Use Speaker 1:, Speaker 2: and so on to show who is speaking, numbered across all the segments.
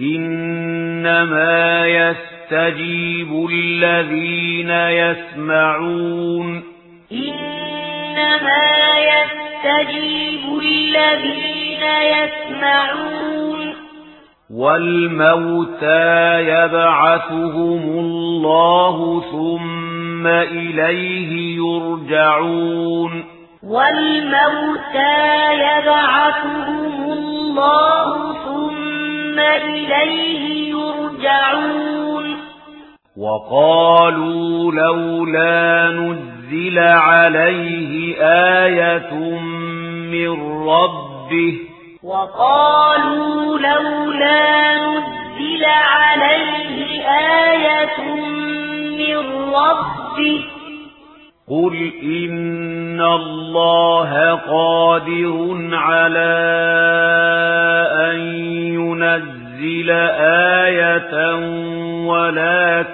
Speaker 1: إنما يستجيب الذين يسمعون.
Speaker 2: إنما يستجيب الذين يسمعون.
Speaker 1: والموتى يبعثهم الله ثم إليه يرجعون.
Speaker 2: والموتى يبعثهم الله وإليه يرجعون.
Speaker 1: وقالوا لولا نزل عليه آية من ربه.
Speaker 2: وقالوا لولا نزل عليه آية من ربه.
Speaker 1: قل إن الله قادر على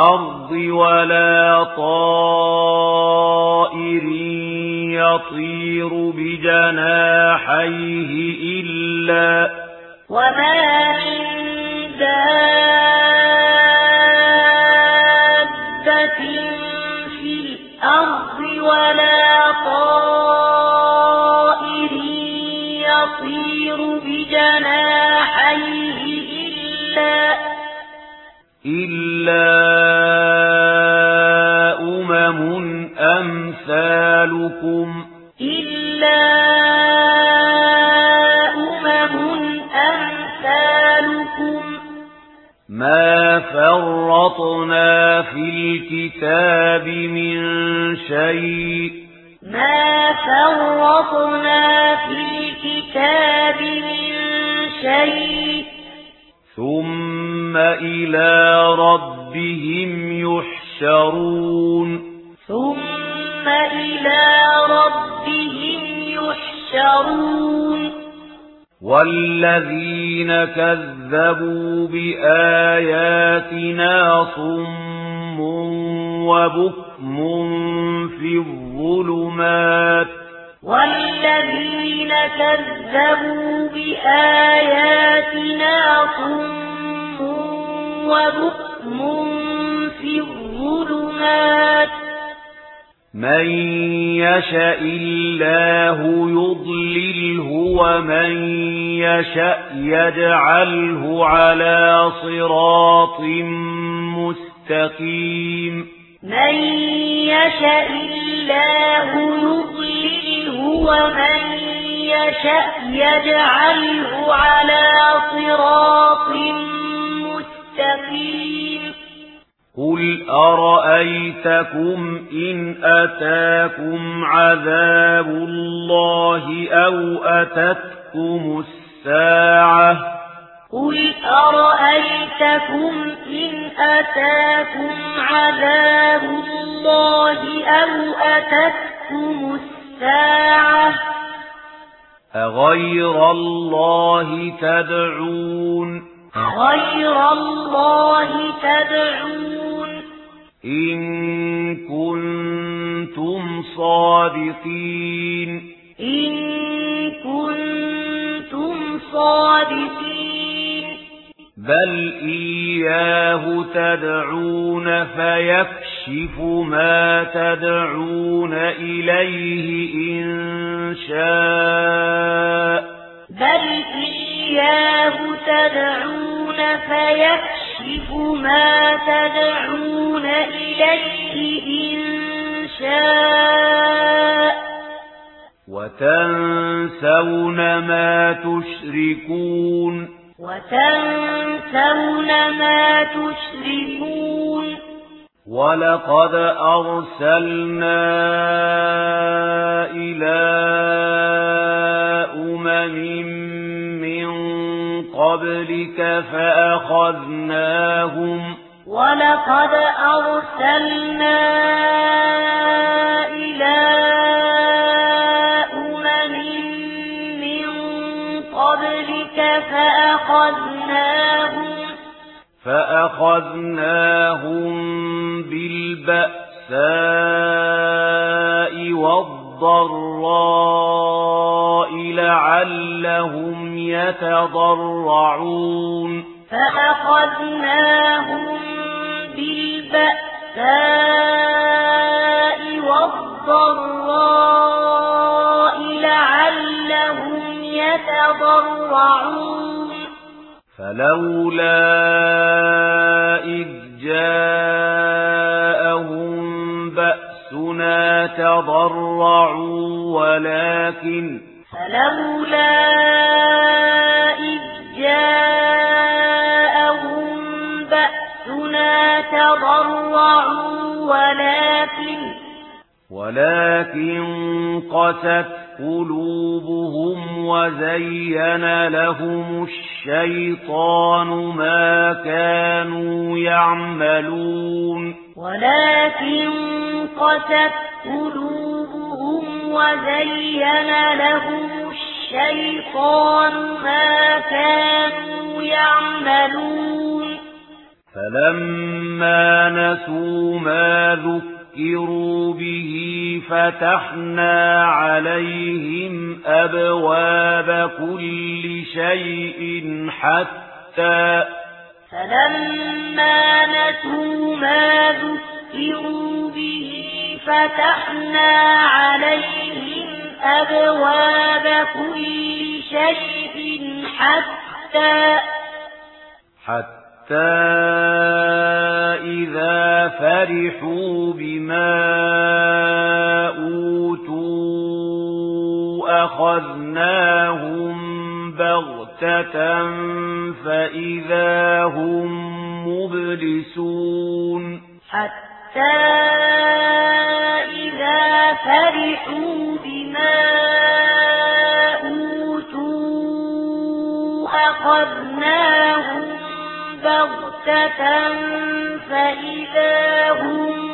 Speaker 1: الأرض ولا طائر يطير بجناحيه إلا
Speaker 2: وما من دابة في الأرض ولا طائر يطير بجناحيه إلا
Speaker 1: إلا أمثالكم
Speaker 2: إلا أمم أمثالكم
Speaker 1: ما فرطنا في الكتاب من شيء
Speaker 2: ما فرطنا في الكتاب من شيء
Speaker 1: ثم إلى ربهم يحشرون
Speaker 2: ثم
Speaker 1: والذين كذبوا بآياتنا صم وبكم في الظلمات.
Speaker 2: والذين كذبوا بآياتنا صم وبكم في الظلمات.
Speaker 1: من يَشَأْ الله يضلله ومن يَشَأْ يجعله على صراط مستقيم
Speaker 2: من يَشَأْ الله يضلله ومن يَشَأْ يجعله على صراط مستقيم
Speaker 1: قُلْ أَرَأَيْتَكُمْ إِنْ أَتَاكُمْ عَذَابُ اللَّهِ أَوْ أَتَتْكُمُ السَّاعَةُ
Speaker 2: قُلْ أَرَأَيْتَكُمْ إِنْ أَتَاكُمْ عَذَابُ اللَّهِ أَوْ أَتَتْكُمُ السَّاعَةُ
Speaker 1: أَغَيْرَ اللَّهِ تَدْعُونَ
Speaker 2: أَغَيْرَ اللَّهِ تَدْعُونَ
Speaker 1: إن كنتم صادقين.
Speaker 2: إن كنتم صادقين.
Speaker 1: بل إياه تدعون فيكشف ما تدعون إليه إن شاء.
Speaker 2: بل إياه تدعون فيكشف مَا تَدْعُونَ إِلَيْهِ إِن شَاءَ
Speaker 1: وَتَنسَوْنَ مَا تُشْرِكُونَ
Speaker 2: وَتَنسَوْنَ مَا تُشْرِكُونَ
Speaker 1: وَلَقَدْ أَرْسَلْنَا إِلَى أُمَمٍ مِّن قبلك فأخذناهم.
Speaker 2: ولقد أرسلنا إلى أمم من قبلك فأخذناهم.
Speaker 1: فأخذناهم بالبأساء والضراء. لعلهم يتضرعون
Speaker 2: فأخذناهم بالبأساء والضراء لعلهم يتضرعون
Speaker 1: فلولا إذ جاءهم بأسنا تضرعوا ولكن
Speaker 2: لولا إذ جاءهم بأسنا تضرعوا ولكن
Speaker 1: ولكن قست قلوبهم وزين لهم الشيطان ما كانوا يعملون.
Speaker 2: ولكن قست قلوبهم وزين لهم الشيطان ما كانوا يعملون.
Speaker 1: فلما نسوا ما ذكروا به فتحنا عليهم أبواب كل شيء حتى
Speaker 2: فلما نسوا ما ذكروا به فتحنا عليهم أبواب على كل شيء حتى
Speaker 1: حتى إذا فرحوا بما أوتوا أخذناهم بغتة فإذا هم مبلسون
Speaker 2: حتى إذا فرحوا بغتة فإذا هم